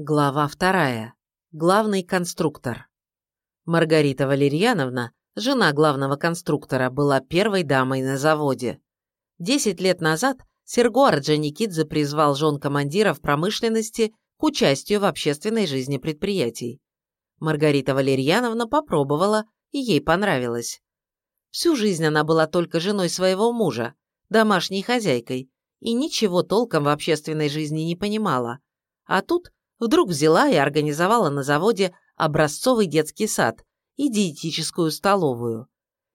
Глава вторая. Главный конструктор. Маргарита Валерьяновна, жена главного конструктора, была первой дамой на заводе. Десять лет назад Серго Орджоникидзе призвал жен командиров промышленности к участию в общественной жизни предприятий. Маргарита Валерьяновна попробовала, и ей понравилось. Всю жизнь она была только женой своего мужа, домашней хозяйкой, и ничего толком в общественной жизни не понимала. А тут вдруг взяла и организовала на заводе образцовый детский сад и диетическую столовую.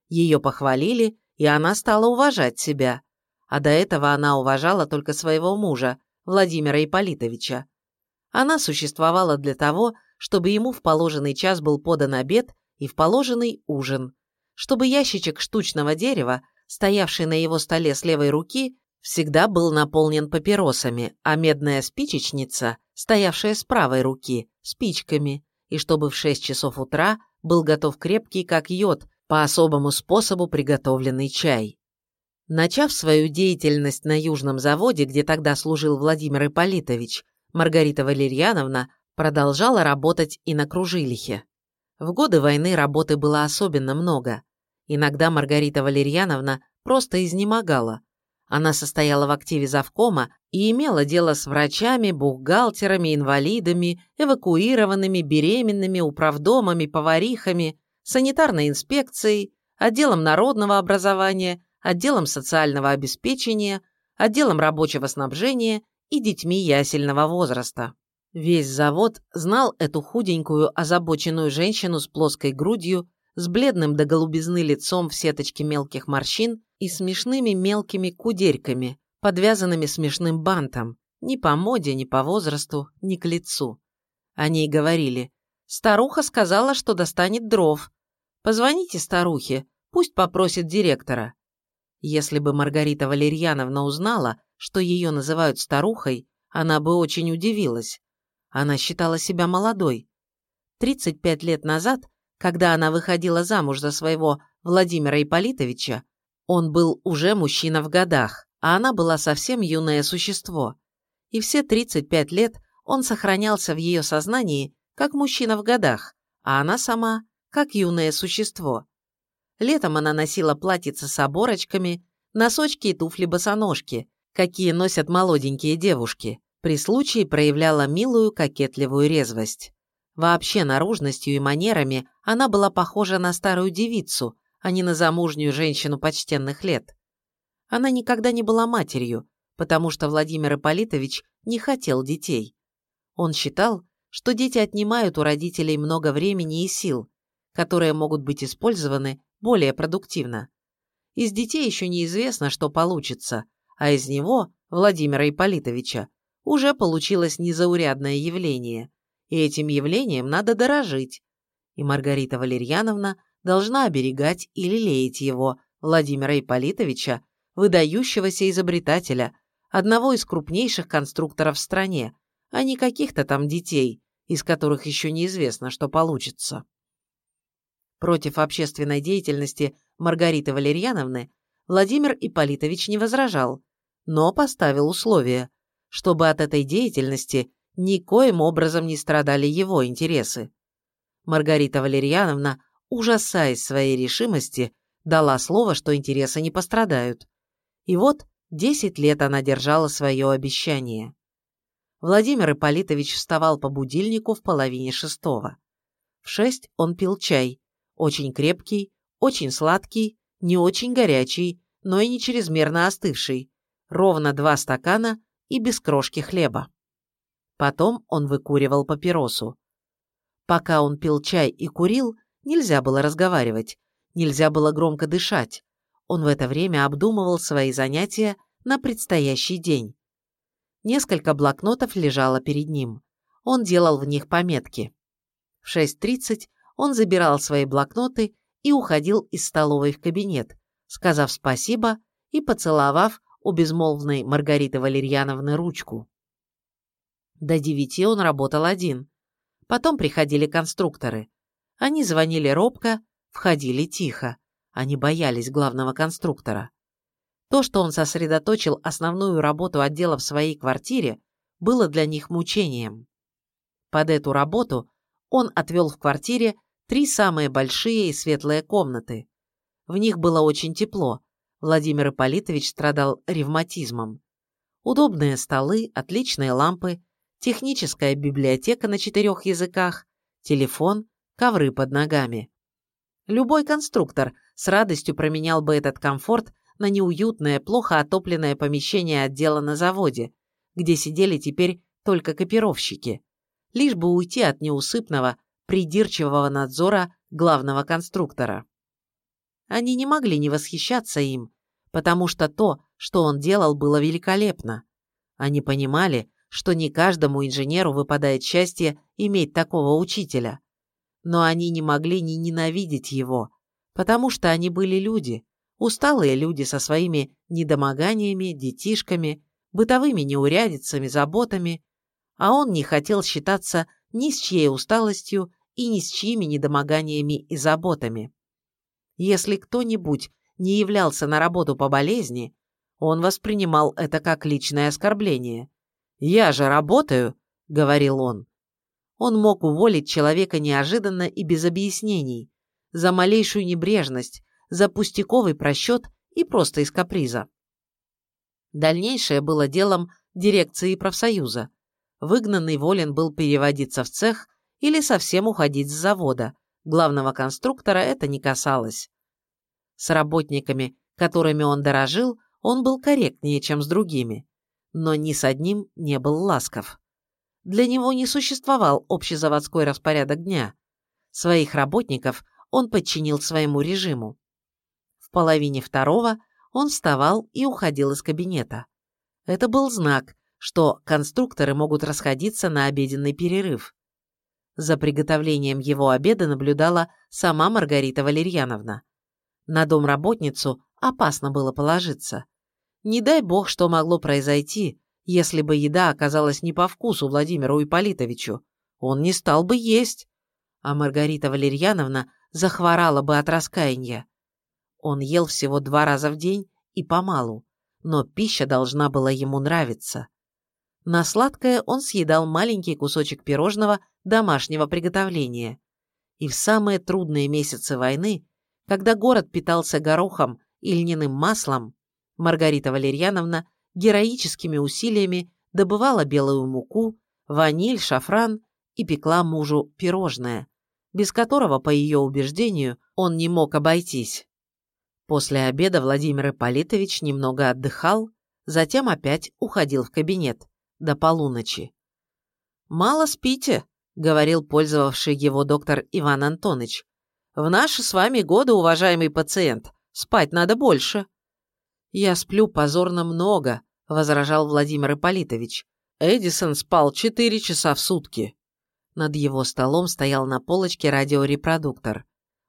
Ее похвалили, и она стала уважать себя. А до этого она уважала только своего мужа, Владимира Ипполитовича. Она существовала для того, чтобы ему в положенный час был подан обед и в положенный ужин, чтобы ящичек штучного дерева, стоявший на его столе с левой руки, всегда был наполнен папиросами, а медная спичечница, стоявшая с правой руки, спичками, и чтобы в 6 часов утра был готов крепкий, как йод, по особому способу приготовленный чай. Начав свою деятельность на Южном заводе, где тогда служил Владимир Ипполитович, Маргарита Валерьяновна продолжала работать и на Кружилихе. В годы войны работы было особенно много. Иногда Маргарита Валерьяновна просто изнемогала – она состояла в активе завкома и имела дело с врачами, бухгалтерами, инвалидами, эвакуированными, беременными, управдомами, поварихами, санитарной инспекцией, отделом народного образования, отделом социального обеспечения, отделом рабочего снабжения и детьми ясельного возраста. Весь завод знал эту худенькую, озабоченную женщину с плоской грудью, с бледным до голубизны лицом в сеточке мелких морщин и смешными мелкими кудерьками, подвязанными смешным бантом, ни по моде, ни по возрасту, ни к лицу. Они говорили, старуха сказала, что достанет дров. Позвоните старухе, пусть попросит директора. Если бы Маргарита Валерьяновна узнала, что ее называют старухой, она бы очень удивилась. Она считала себя молодой. 35 лет назад, когда она выходила замуж за своего Владимира Ипполитовича, он был уже мужчина в годах, а она была совсем юное существо. И все 35 лет он сохранялся в ее сознании как мужчина в годах, а она сама как юное существо. Летом она носила платьице с оборочками, носочки и туфли-босоножки, какие носят молоденькие девушки. При случае проявляла милую кокетливую резвость. Вообще наружностью и манерами она была похожа на старую девицу, а не на замужнюю женщину почтенных лет. Она никогда не была матерью, потому что Владимир Ипполитович не хотел детей. Он считал, что дети отнимают у родителей много времени и сил, которые могут быть использованы более продуктивно. Из детей еще неизвестно, что получится, а из него, Владимира Ипполитовича, уже получилось незаурядное явление, и этим явлением надо дорожить. И Маргарита Валерьяновна должна оберегать и лелеять его, Владимира Ипполитовича, выдающегося изобретателя, одного из крупнейших конструкторов в стране, а не каких-то там детей, из которых еще неизвестно, что получится. Против общественной деятельности Маргариты Валерьяновны Владимир Ипполитович не возражал, но поставил условие, чтобы от этой деятельности никоим образом не страдали его интересы. Маргарита Валерьяновна ужасаясь своей решимости, дала слово, что интересы не пострадают. И вот десять лет она держала свое обещание. Владимир Ипполитович вставал по будильнику в половине шестого. В шесть он пил чай, очень крепкий, очень сладкий, не очень горячий, но и не чрезмерно остывший, ровно два стакана и без крошки хлеба. Потом он выкуривал папиросу. Пока он пил чай и курил, Нельзя было разговаривать, нельзя было громко дышать. Он в это время обдумывал свои занятия на предстоящий день. Несколько блокнотов лежало перед ним. Он делал в них пометки. В 6.30 он забирал свои блокноты и уходил из столовой в кабинет, сказав спасибо и поцеловав у безмолвной Маргариты Валерьяновны ручку. До девяти он работал один. Потом приходили конструкторы. Они звонили робко, входили тихо. Они боялись главного конструктора. То, что он сосредоточил основную работу отдела в своей квартире, было для них мучением. Под эту работу он отвел в квартире три самые большие и светлые комнаты. В них было очень тепло. Владимир Ипполитович страдал ревматизмом. Удобные столы, отличные лампы, техническая библиотека на четырех языках, телефон, ковры под ногами. Любой конструктор с радостью променял бы этот комфорт на неуютное, плохо отопленное помещение отдела на заводе, где сидели теперь только копировщики, лишь бы уйти от неусыпного, придирчивого надзора главного конструктора. Они не могли не восхищаться им, потому что то, что он делал, было великолепно. Они понимали, что не каждому инженеру выпадает счастье иметь такого учителя. Но они не могли не ненавидеть его, потому что они были люди, усталые люди со своими недомоганиями, детишками, бытовыми неурядицами, заботами, а он не хотел считаться ни с чьей усталостью и ни с чьими недомоганиями и заботами. Если кто-нибудь не являлся на работу по болезни, он воспринимал это как личное оскорбление. «Я же работаю», — говорил он. Он мог уволить человека неожиданно и без объяснений, за малейшую небрежность, за пустяковый просчет и просто из каприза. Дальнейшее было делом дирекции профсоюза. Выгнанный волен был переводиться в цех или совсем уходить с завода. Главного конструктора это не касалось. С работниками, которыми он дорожил, он был корректнее, чем с другими. Но ни с одним не был ласков. Для него не существовал общезаводской распорядок дня. Своих работников он подчинил своему режиму. В половине второго он вставал и уходил из кабинета. Это был знак, что конструкторы могут расходиться на обеденный перерыв. За приготовлением его обеда наблюдала сама Маргарита Валерьяновна. На домработницу опасно было положиться. Не дай бог, что могло произойти, если бы еда оказалась не по вкусу Владимиру Ипполитовичу. Он не стал бы есть. А Маргарита Валерьяновна захворала бы от раскаяния. Он ел всего два раза в день и помалу, но пища должна была ему нравиться. На сладкое он съедал маленький кусочек пирожного домашнего приготовления. И в самые трудные месяцы войны, когда город питался горохом и льняным маслом, Маргарита Валерьяновна героическими усилиями добывала белую муку, ваниль, шафран и пекла мужу пирожное, без которого, по ее убеждению, он не мог обойтись. После обеда Владимир Ипполитович немного отдыхал, затем опять уходил в кабинет до полуночи. «Мало спите», — говорил пользовавший его доктор Иван Антонович. «В наши с вами годы, уважаемый пациент, спать надо больше». «Я сплю позорно много», — возражал Владимир Ипполитович. «Эдисон спал четыре часа в сутки». Над его столом стоял на полочке радиорепродуктор.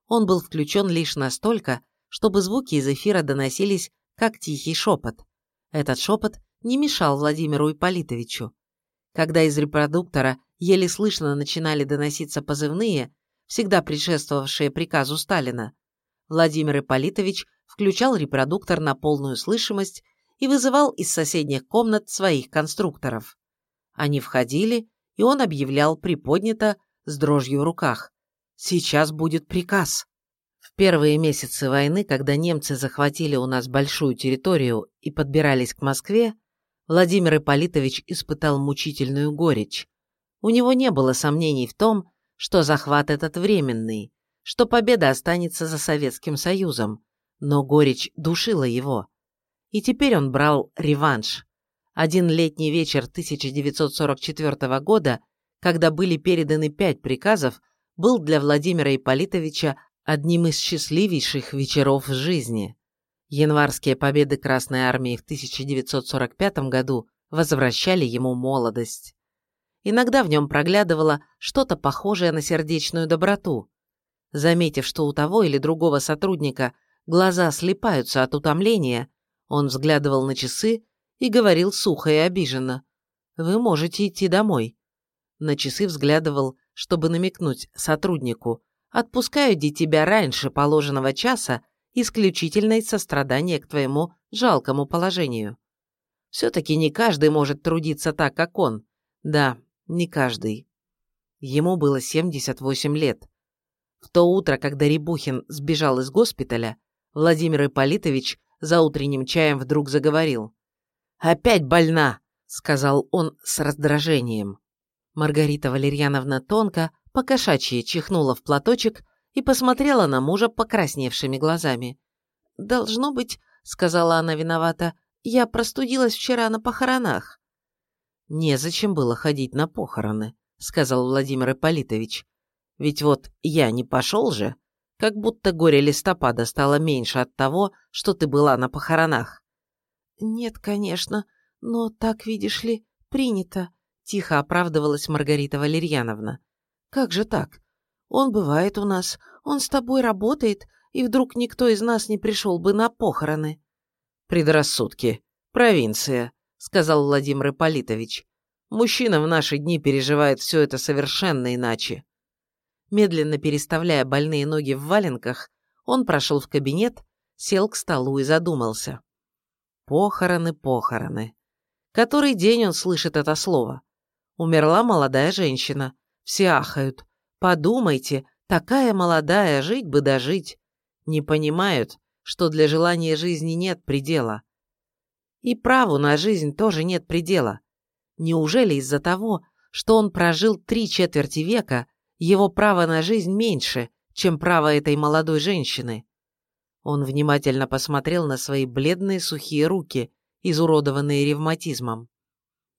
Он был включен лишь настолько, чтобы звуки из эфира доносились, как тихий шепот. Этот шепот не мешал Владимиру Ипполитовичу. Когда из репродуктора еле слышно начинали доноситься позывные, всегда предшествовавшие приказу Сталина, Владимир Ипполитович включал репродуктор на полную слышимость и вызывал из соседних комнат своих конструкторов. Они входили, и он объявлял приподнято с дрожью в руках. «Сейчас будет приказ». В первые месяцы войны, когда немцы захватили у нас большую территорию и подбирались к Москве, Владимир Ипполитович испытал мучительную горечь. У него не было сомнений в том, что захват этот временный, что победа останется за Советским Союзом, но горечь душила его. И теперь он брал реванш. Один летний вечер 1944 года, когда были переданы пять приказов, был для Владимира Ипполитовича одним из счастливейших вечеров в жизни. Январские победы Красной Армии в 1945 году возвращали ему молодость. Иногда в нем проглядывало что-то похожее на сердечную доброту. Заметив, что у того или другого сотрудника глаза слепаются от утомления, он взглядывал на часы и говорил сухо и обиженно. «Вы можете идти домой». На часы взглядывал, чтобы намекнуть сотруднику. «Отпускаю ди тебя раньше положенного часа исключительно из сострадания к твоему жалкому положению. Все-таки не каждый может трудиться так, как он. Да, не каждый. Ему было 78 лет. В то утро, когда Рябухин сбежал из госпиталя, Владимир Ипполитович за утренним чаем вдруг заговорил. «Опять больна!» — сказал он с раздражением. Маргарита Валерьяновна тонко, покошачьи чихнула в платочек и посмотрела на мужа покрасневшими глазами. «Должно быть», — сказала она виновата, — «я простудилась вчера на похоронах». «Незачем было ходить на похороны», — сказал Владимир Ипполитович. «Ведь вот я не пошел же, как будто горе листопада стало меньше от того, что ты была на похоронах». «Нет, конечно, но так, видишь ли, принято», — тихо оправдывалась Маргарита Валерьяновна. «Как же так? Он бывает у нас, он с тобой работает, и вдруг никто из нас не пришел бы на похороны». «Предрассудки. Провинция», — сказал Владимир Ипполитович. «Мужчина в наши дни переживает все это совершенно иначе». Медленно переставляя больные ноги в валенках, он прошел в кабинет, сел к столу и задумался. Похороны, похороны. Который день он слышит это слово? Умерла молодая женщина. Все ахают. Подумайте, такая молодая, жить бы дожить. Не понимают, что для желания жизни нет предела. И праву на жизнь тоже нет предела. Неужели из-за того, что он прожил три четверти века, его право на жизнь меньше, чем право этой молодой женщины? Он внимательно посмотрел на свои бледные сухие руки, изуродованные ревматизмом.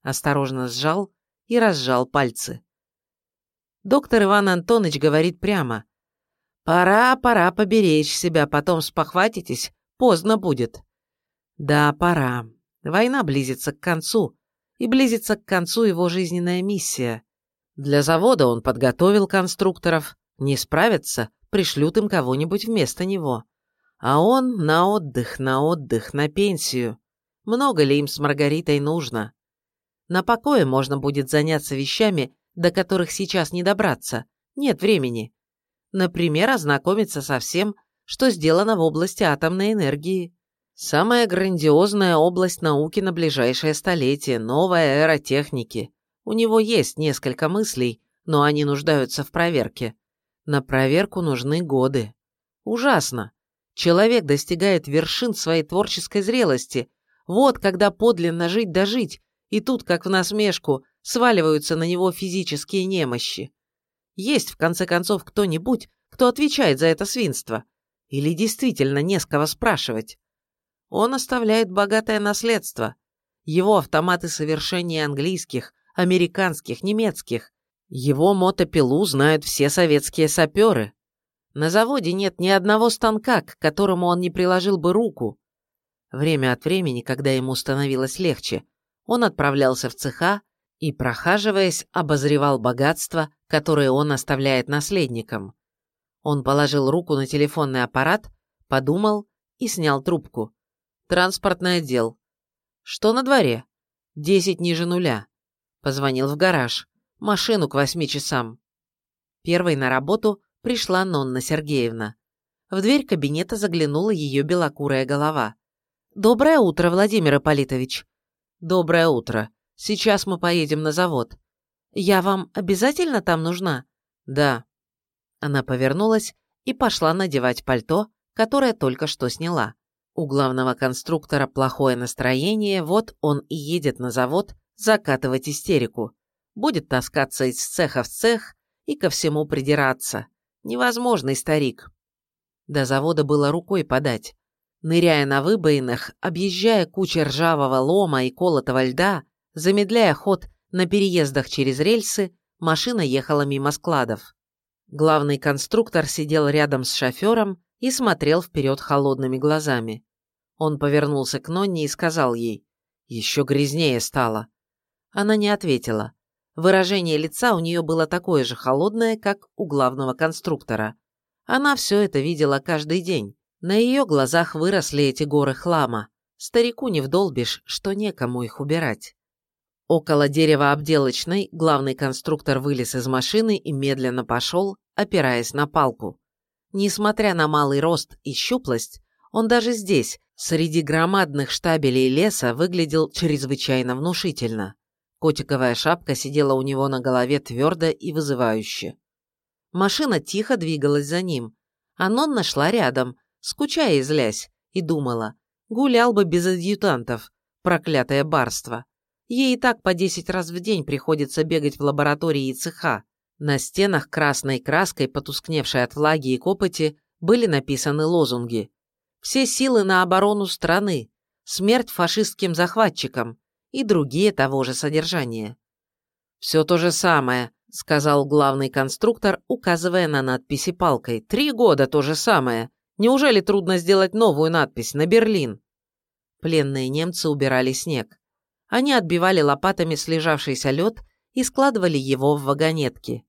Осторожно сжал и разжал пальцы. Доктор Иван Антонович говорит прямо. «Пора, пора поберечь себя, потом спохватитесь, поздно будет». Да, пора. Война близится к концу, и близится к концу его жизненная миссия. Для завода он подготовил конструкторов, не справятся, пришлют им кого-нибудь вместо него. А он на отдых, на отдых, на пенсию. Много ли им с Маргаритой нужно? На покое можно будет заняться вещами, до которых сейчас не добраться. Нет времени. Например, ознакомиться со всем, что сделано в области атомной энергии. Самая грандиозная область науки на ближайшее столетие, новая эра техники. У него есть несколько мыслей, но они нуждаются в проверке. На проверку нужны годы. Ужасно. Человек достигает вершин своей творческой зрелости. Вот когда подлинно жить да и тут, как в насмешку, сваливаются на него физические немощи. Есть, в конце концов, кто-нибудь, кто отвечает за это свинство? Или действительно не с кого спрашивать? Он оставляет богатое наследство. Его автоматы совершения английских, американских, немецких. Его мотопилу знают все советские саперы. На заводе нет ни одного станка, к которому он не приложил бы руку. Время от времени, когда ему становилось легче, он отправлялся в цеха и, прохаживаясь, обозревал богатство, которое он оставляет наследникам. Он положил руку на телефонный аппарат, подумал и снял трубку. Транспортный отдел. Что на дворе? Десять ниже нуля. Позвонил в гараж. Машину к восьми часам. Первой на работу пришла Нонна Сергеевна. В дверь кабинета заглянула ее белокурая голова. «Доброе утро, Владимир Ипполитович». «Доброе утро. Сейчас мы поедем на завод». «Я вам обязательно там нужна?» «Да». Она повернулась и пошла надевать пальто, которое только что сняла. У главного конструктора плохое настроение, вот он и едет на завод закатывать истерику. Будет таскаться из цеха в цех и ко всему придираться. Невозможный старик. До завода было рукой подать. Ныряя на выбоинах, объезжая кучи ржавого лома и колотого льда, замедляя ход на переездах через рельсы, машина ехала мимо складов. Главный конструктор сидел рядом с шофером и смотрел вперед холодными глазами. Он повернулся к Нонне и сказал ей, «Еще грязнее стало». Она не ответила. Выражение лица у нее было такое же холодное, как у главного конструктора. Она все это видела каждый день. На ее глазах выросли эти горы хлама. Старику не вдолбишь, что некому их убирать. Около дерева обделочной главный конструктор вылез из машины и медленно пошел, опираясь на палку. Несмотря на малый рост и щуплость, он даже здесь, среди громадных штабелей леса, выглядел чрезвычайно внушительно. Котиковая шапка сидела у него на голове твердо и вызывающе. Машина тихо двигалась за ним, а Нонна шла рядом, скучая и злясь, и думала, гулял бы без адъютантов, проклятое барство. Ей и так по десять раз в день приходится бегать в лаборатории и цеха. На стенах красной краской, потускневшей от влаги и копоти, были написаны лозунги. «Все силы на оборону страны», «Смерть фашистским захватчикам» и другие того же содержания. «Все то же самое», — сказал главный конструктор, указывая на надписи палкой. «Три года то же самое. Неужели трудно сделать новую надпись на Берлин?» Пленные немцы убирали снег. Они отбивали лопатами слежавшийся лед и складывали его в вагонетки.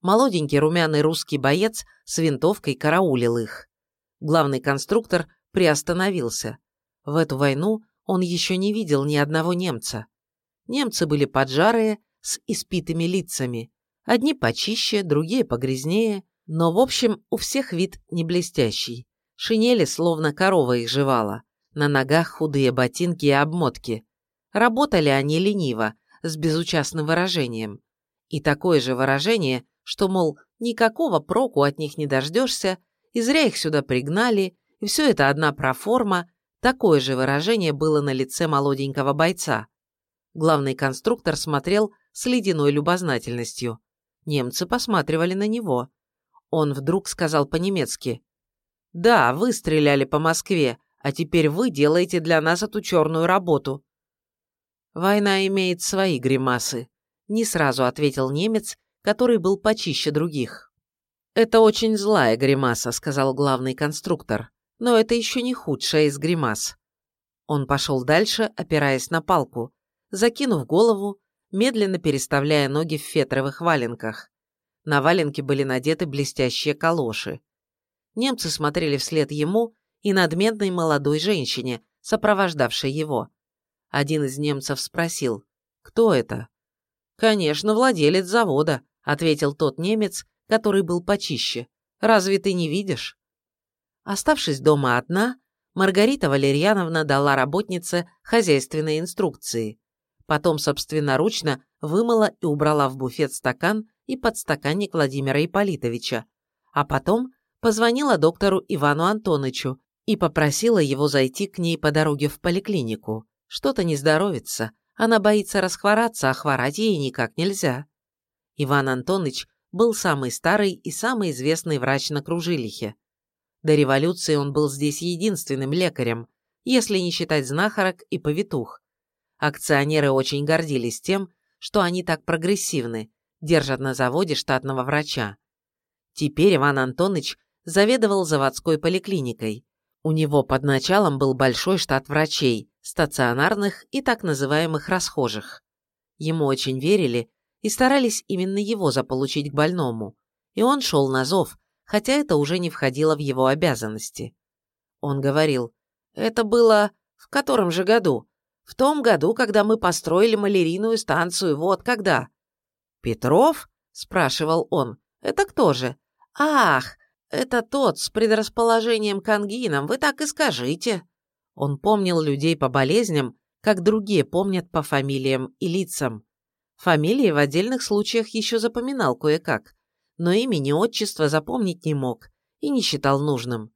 Молоденький румяный русский боец с винтовкой караулил их. Главный конструктор приостановился. В эту войну он еще не видел ни одного немца. Немцы были поджарые, с испитыми лицами. Одни почище, другие погрязнее, но, в общем, у всех вид не блестящий. Шинели словно корова их жевала. На ногах худые ботинки и обмотки. Работали они лениво, с безучастным выражением. И такое же выражение, что, мол, никакого проку от них не дождешься, и зря их сюда пригнали, и все это одна проформа, такое же выражение было на лице молоденького бойца. Главный конструктор смотрел с ледяной любознательностью. Немцы посматривали на него. Он вдруг сказал по-немецки. «Да, вы стреляли по Москве, а теперь вы делаете для нас эту черную работу. «Война имеет свои гримасы», — не сразу ответил немец, который был почище других. «Это очень злая гримаса», — сказал главный конструктор, «но это еще не худшая из гримас». Он пошел дальше, опираясь на палку, закинув голову, медленно переставляя ноги в фетровых валенках. На валенке были надеты блестящие калоши. Немцы смотрели вслед ему и надменной молодой женщине, сопровождавшей его. Один из немцев спросил, кто это? «Конечно, владелец завода», — ответил тот немец, который был почище. «Разве ты не видишь?» Оставшись дома одна, Маргарита Валерьяновна дала работнице хозяйственные инструкции. Потом собственноручно вымыла и убрала в буфет стакан и подстаканник Владимира Ипполитовича, а потом позвонила доктору Ивану Антонычу и попросила его зайти к ней по дороге в поликлинику. Что-то не здоровится, она боится расхвораться, а хворать ей никак нельзя. Иван Антонович был самый старый и самый известный врач на Кружилихе. До революции он был здесь единственным лекарем, если не считать знахарок и повитух. Акционеры очень гордились тем, что они так прогрессивны, держат на заводе штатного врача. Теперь Иван Антонович заведовал заводской поликлиникой. У него под началом был большой штат врачей, стационарных и так называемых расхожих. Ему очень верили и старались именно его заполучить к больному, и он шел на зов, хотя это уже не входило в его обязанности. Он говорил, это было в котором же году? В том году, когда мы построили малярийную станцию, вот когда. Петров? спрашивал он. Это кто же? Ах, это тот с предрасположением к ангинам, вы так и скажите. Он помнил людей по болезням, как другие помнят по фамилиям и лицам. Фамилии в отдельных случаях еще запоминал кое-как, но имени отчества запомнить не мог и не считал нужным.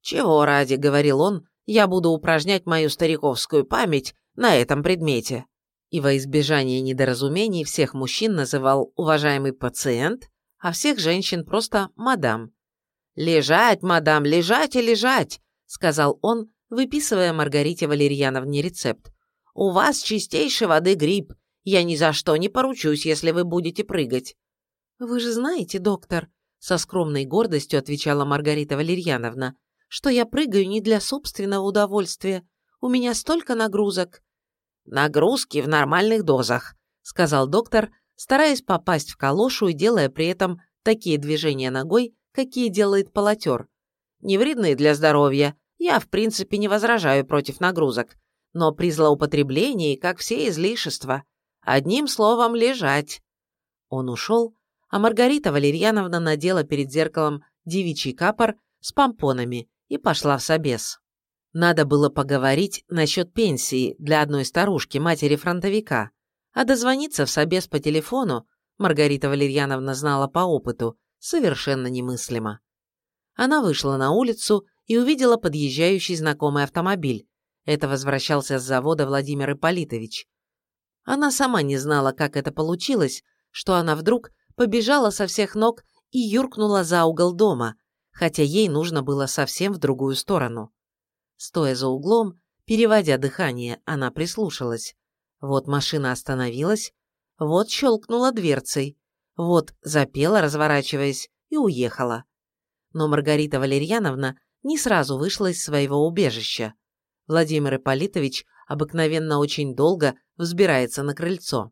«Чего ради», — говорил он, — «я буду упражнять мою стариковскую память на этом предмете». И во избежание недоразумений всех мужчин называл уважаемый пациент, а всех женщин просто мадам. «Лежать, мадам, лежать и лежать», — сказал он, выписывая Маргарите Валерьяновне рецепт. «У вас чистейшей воды гриб. Я ни за что не поручусь, если вы будете прыгать». «Вы же знаете, доктор», — со скромной гордостью отвечала Маргарита Валерьяновна, «что я прыгаю не для собственного удовольствия. У меня столько нагрузок». «Нагрузки в нормальных дозах», — сказал доктор, стараясь попасть в калошу и делая при этом такие движения ногой, какие делает полотер. «Не для здоровья, я, в принципе, не возражаю против нагрузок, но при злоупотреблении, как все излишества, одним словом, лежать. Он ушел, а Маргарита Валерьяновна надела перед зеркалом девичий капор с помпонами и пошла в собес. Надо было поговорить насчет пенсии для одной старушки, матери фронтовика. А дозвониться в собес по телефону, Маргарита Валерьяновна знала по опыту, совершенно немыслимо. Она вышла на улицу и увидела подъезжающий знакомый автомобиль. Это возвращался с завода Владимир Ипполитович. Она сама не знала, как это получилось, что она вдруг побежала со всех ног и юркнула за угол дома, хотя ей нужно было совсем в другую сторону. Стоя за углом, переводя дыхание, она прислушалась. Вот машина остановилась, вот щелкнула дверцей, вот запела, разворачиваясь, и уехала. Но Маргарита Валерьяновна не сразу вышла из своего убежища. Владимир Ипполитович обыкновенно очень долго взбирается на крыльцо.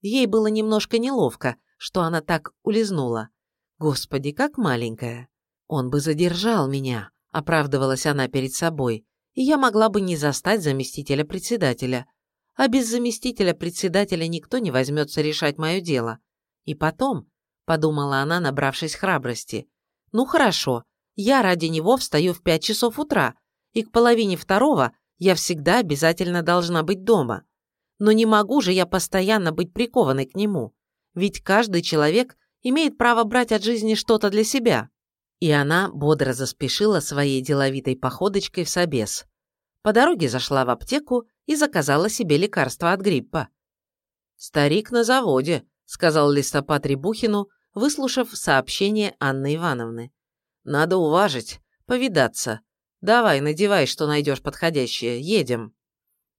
Ей было немножко неловко, что она так улизнула. Господи, как маленькая. Он бы задержал меня, оправдывалась она перед собой, и я могла бы не застать заместителя председателя. А без заместителя председателя никто не возьмется решать мое дело. И потом, подумала она, набравшись храбрости, ну хорошо, я ради него встаю в пять часов утра, и к половине второго я всегда обязательно должна быть дома. Но не могу же я постоянно быть прикованной к нему, ведь каждый человек имеет право брать от жизни что-то для себя. И она бодро заспешила своей деловитой походочкой в собес. По дороге зашла в аптеку и заказала себе лекарство от гриппа. «Старик на заводе», — сказал листопад Рябухину, выслушав сообщение Анны Ивановны. «Надо уважить, повидаться. Давай, надевай, что найдешь подходящее. Едем».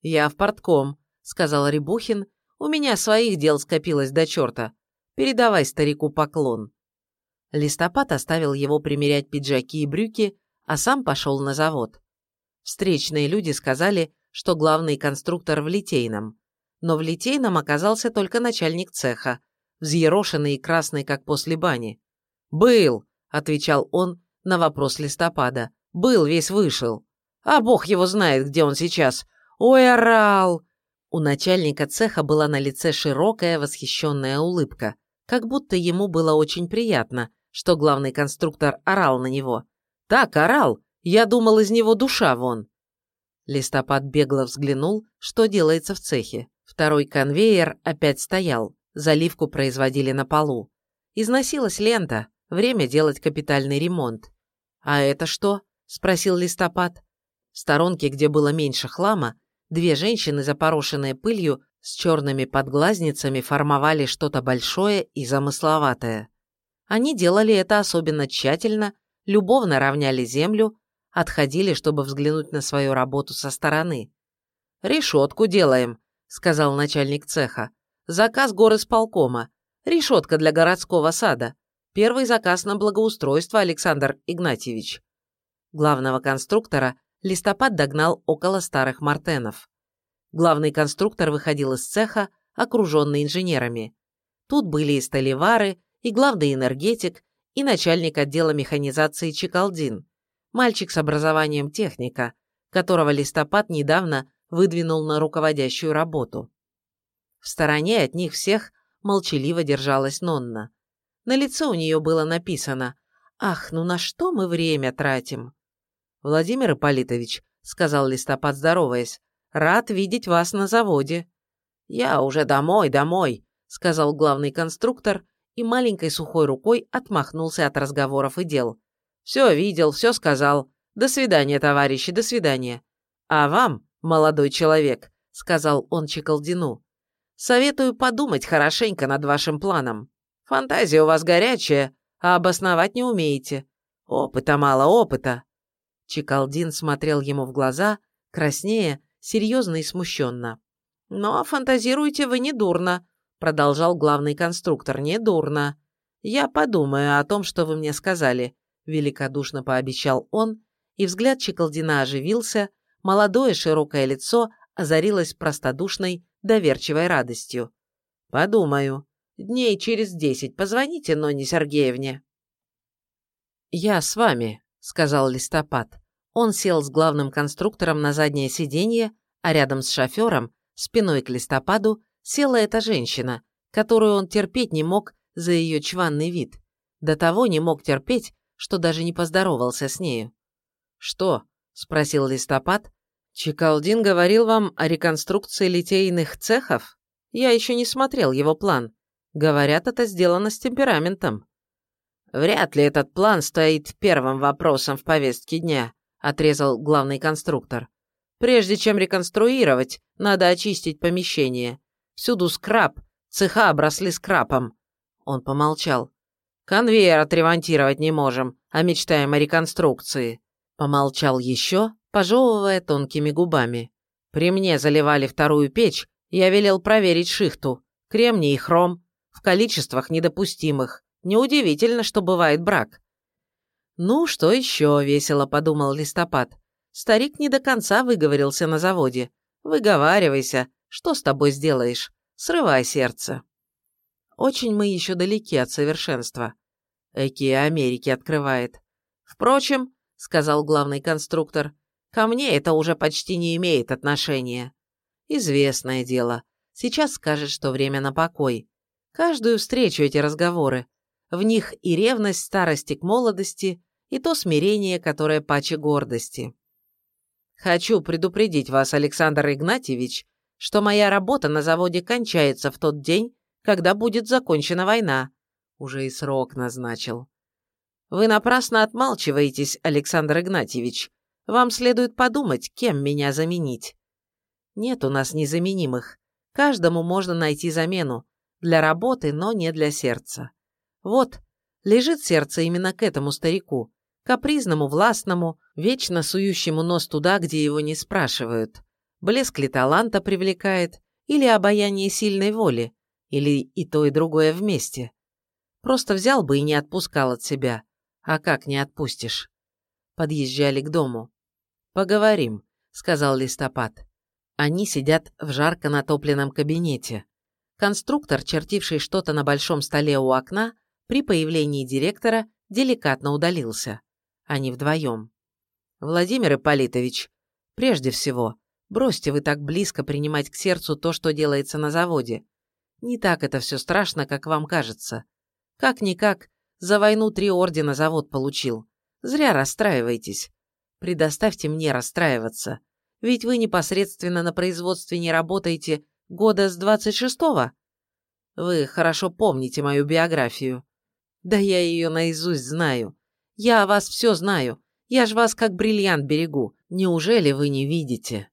«Я в портком», — сказал Рябухин. «У меня своих дел скопилось до черта. Передавай старику поклон». Листопад оставил его примерять пиджаки и брюки, а сам пошел на завод. Встречные люди сказали, что главный конструктор в Литейном. Но в Литейном оказался только начальник цеха, взъерошенный и красный, как после бани. «Был», — отвечал он на вопрос листопада. «Был, весь вышел. А бог его знает, где он сейчас. Ой, орал!» У начальника цеха была на лице широкая восхищенная улыбка, как будто ему было очень приятно, что главный конструктор орал на него. Так орал, я думал, из него душа вон. Листопад бегло взглянул, что делается в цехе. Второй конвейер опять стоял, заливку производили на полу. Износилась лента, время делать капитальный ремонт. «А это что?» – спросил Листопад. В сторонке, где было меньше хлама, две женщины, запорошенные пылью, с черными подглазницами формовали что-то большое и замысловатое. Они делали это особенно тщательно, любовно равняли землю, отходили, чтобы взглянуть на свою работу со стороны. «Решетку делаем», — сказал начальник цеха. «Заказ горосполкома. Решетка для городского сада. Первый заказ на благоустройство, Александр Игнатьевич». Главного конструктора листопад догнал около старых мартенов. Главный конструктор выходил из цеха, окруженный инженерами. Тут были и столевары, и главный энергетик, и начальник отдела механизации Чекалдин, мальчик с образованием техника, которого листопад недавно выдвинул на руководящую работу. В стороне от них всех молчаливо держалась Нонна. На лице у нее было написано «Ах, ну на что мы время тратим?» «Владимир Ипполитович», — сказал листопад, здороваясь, — «рад видеть вас на заводе». «Я уже домой, домой», — сказал главный конструктор и маленькой сухой рукой отмахнулся от разговоров и дел. «Все видел, все сказал. До свидания, товарищи, до свидания. А вам, молодой человек», — сказал он Чекалдину, — «советую подумать хорошенько над вашим планом. Фантазия у вас горячая, а обосновать не умеете. Опыта мало, опыта». Чекалдин смотрел ему в глаза, краснее, серьезно и смущенно. «Но фантазируете вы недурно», продолжал главный конструктор, недурно. Я подумаю о том, что вы мне сказали, великодушно пообещал он, и взгляд Чекалдина оживился, молодое широкое лицо озарилось простодушной, доверчивой радостью. Подумаю. Дней через десять позвоните Ноне Сергеевне. Я с вами, сказал Листопад. Он сел с главным конструктором на заднее сиденье, а рядом с шофером, спиной к Листопаду, села эта женщина, которую он терпеть не мог за ее чванный вид. До того не мог терпеть, что даже не поздоровался с нею. «Что?» – спросил Листопад. «Чекалдин говорил вам о реконструкции литейных цехов?» Я еще не смотрел его план. Говорят, это сделано с темпераментом. Вряд ли этот план стоит первым вопросом в повестке дня, отрезал главный конструктор. Прежде чем реконструировать, надо очистить помещение. Всюду скраб, цеха обросли скрапом. Он помолчал. Конвейер отремонтировать не можем, а мечтаем о реконструкции. Помолчал еще, пожевывая тонкими губами. При мне заливали вторую печь, я велел проверить шихту. Кремний и хром. В количествах недопустимых. Неудивительно, что бывает брак. «Ну, что еще?» – весело подумал Листопад. Старик не до конца выговорился на заводе. «Выговаривайся. Что с тобой сделаешь? Срывай сердце». Очень мы еще далеки от совершенства. Эки Америки открывает. Впрочем, — сказал главный конструктор, — ко мне это уже почти не имеет отношения. Известное дело. Сейчас скажет, что время на покой. Каждую встречу эти разговоры. В них и ревность старости к молодости, и то смирение, которое паче гордости. Хочу предупредить вас, Александр Игнатьевич, что моя работа на заводе кончается в тот день, когда будет закончена война. Уже и срок назначил. Вы напрасно отмалчиваетесь, Александр Игнатьевич. Вам следует подумать, кем меня заменить. Нет у нас незаменимых. Каждому можно найти замену. Для работы, но не для сердца. Вот, лежит сердце именно к этому старику. Капризному, властному, вечно сующему нос туда, где его не спрашивают. Блеск ли таланта привлекает, или обаяние сильной воли, или и то, и другое вместе. Просто взял бы и не отпускал от себя. А как не отпустишь? Подъезжали к дому. «Поговорим», — сказал Листопад. Они сидят в жарко натопленном кабинете. Конструктор, чертивший что-то на большом столе у окна, при появлении директора деликатно удалился. Они вдвоем. «Владимир Ипполитович, прежде всего, бросьте вы так близко принимать к сердцу то, что делается на заводе. Не так это все страшно, как вам кажется. Как-никак, за войну три ордена завод получил. Зря расстраиваетесь. Предоставьте мне расстраиваться. Ведь вы непосредственно на производстве не работаете года с 26-го. Вы хорошо помните мою биографию. Да я ее наизусть знаю. Я о вас все знаю. Я ж вас как бриллиант берегу. Неужели вы не видите?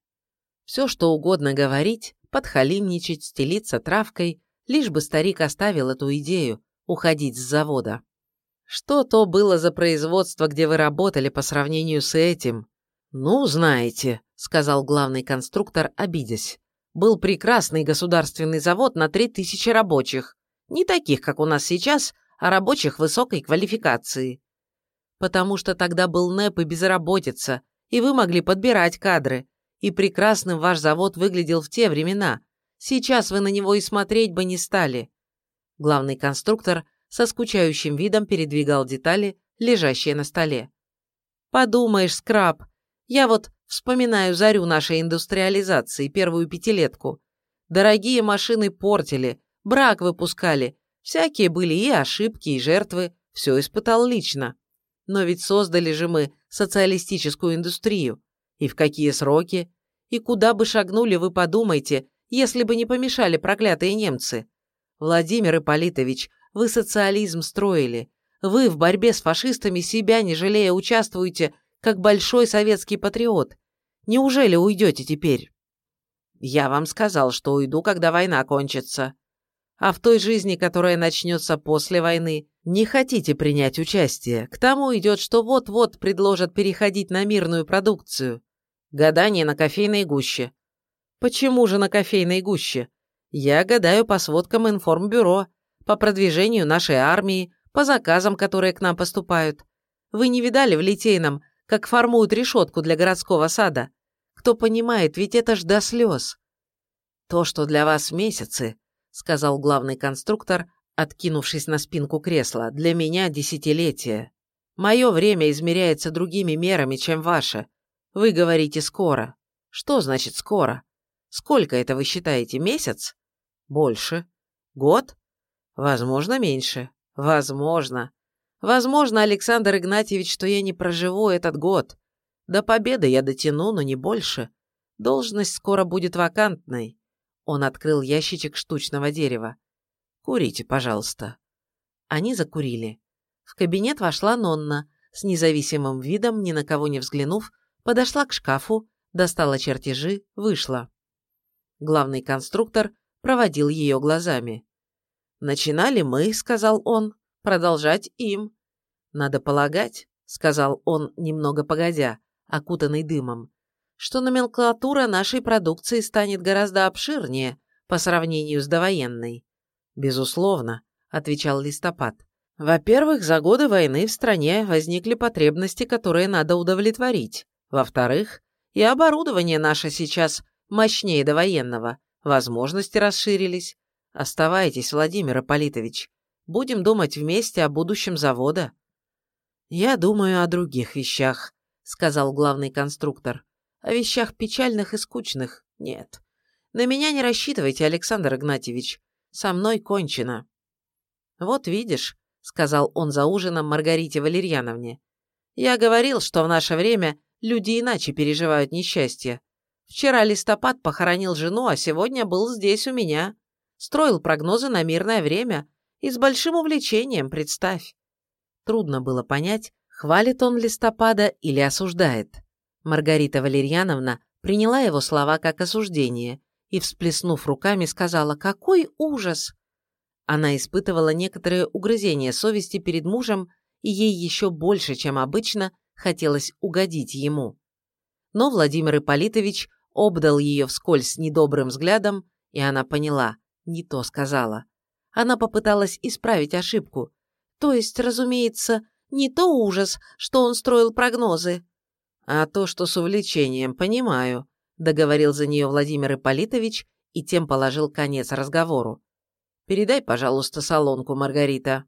Все, что угодно говорить, подхалимничать, стелиться травкой, лишь бы старик оставил эту идею уходить с завода. Что то было за производство, где вы работали по сравнению с этим? Ну, знаете, сказал главный конструктор, обидясь. Был прекрасный государственный завод на 3000 рабочих. Не таких, как у нас сейчас, а рабочих высокой квалификации. Потому что тогда был НЭП и безработица, и вы могли подбирать кадры. И прекрасным ваш завод выглядел в те времена. Сейчас вы на него и смотреть бы не стали. Главный конструктор со скучающим видом передвигал детали, лежащие на столе. «Подумаешь, скраб, я вот Вспоминаю зарю нашей индустриализации, первую пятилетку. Дорогие машины портили, брак выпускали. Всякие были и ошибки, и жертвы. Все испытал лично. Но ведь создали же мы социалистическую индустрию. И в какие сроки? И куда бы шагнули, вы подумайте, если бы не помешали проклятые немцы. Владимир Ипполитович, вы социализм строили. Вы в борьбе с фашистами себя не жалея участвуете как большой советский патриот. Неужели уйдете теперь? Я вам сказал, что уйду, когда война кончится. А в той жизни, которая начнется после войны, не хотите принять участие. К тому идет, что вот-вот предложат переходить на мирную продукцию. Гадание на кофейной гуще. Почему же на кофейной гуще? Я гадаю по сводкам информбюро, по продвижению нашей армии, по заказам, которые к нам поступают. Вы не видали в Литейном, как формуют решетку для городского сада. Кто понимает, ведь это ж до слез. То, что для вас месяцы, сказал главный конструктор, откинувшись на спинку кресла, для меня десятилетие. Мое время измеряется другими мерами, чем ваше. Вы говорите «скоро». Что значит «скоро»? Сколько это вы считаете? Месяц? Больше. Год? Возможно, меньше. Возможно. Возможно, Александр Игнатьевич, что я не проживу этот год. До победы я дотяну, но не больше. Должность скоро будет вакантной. Он открыл ящичек штучного дерева. «Курите, пожалуйста». Они закурили. В кабинет вошла Нонна, с независимым видом, ни на кого не взглянув, подошла к шкафу, достала чертежи, вышла. Главный конструктор проводил ее глазами. «Начинали мы», — сказал он, — «продолжать им». «Надо полагать», — сказал он, немного погодя, окутанный дымом, что номенклатура нашей продукции станет гораздо обширнее по сравнению с довоенной. «Безусловно», — отвечал Листопад. «Во-первых, за годы войны в стране возникли потребности, которые надо удовлетворить. Во-вторых, и оборудование наше сейчас мощнее довоенного, возможности расширились. Оставайтесь, Владимир Ипполитович. Будем думать вместе о будущем завода». «Я думаю о других вещах», — сказал главный конструктор. «О вещах печальных и скучных нет. На меня не рассчитывайте, Александр Игнатьевич. Со мной кончено». «Вот видишь», — сказал он за ужином Маргарите Валерьяновне. «Я говорил, что в наше время люди иначе переживают несчастье. Вчера листопад похоронил жену, а сегодня был здесь у меня. Строил прогнозы на мирное время и с большим увлечением, представь». Трудно было понять, хвалит он листопада или осуждает. Маргарита Валерьяновна приняла его слова как осуждение и, всплеснув руками, сказала «Какой ужас!». Она испытывала некоторые угрызения совести перед мужем, и ей еще больше, чем обычно, хотелось угодить ему. Но Владимир Ипполитович обдал ее вскользь недобрым взглядом, и она поняла, не то сказала. Она попыталась исправить ошибку. То есть, разумеется, не то ужас, что он строил прогнозы, а то, что с увлечением, понимаю, договорил за нее Владимир Ипполитович и тем положил конец разговору. Передай, пожалуйста, солонку, Маргарита.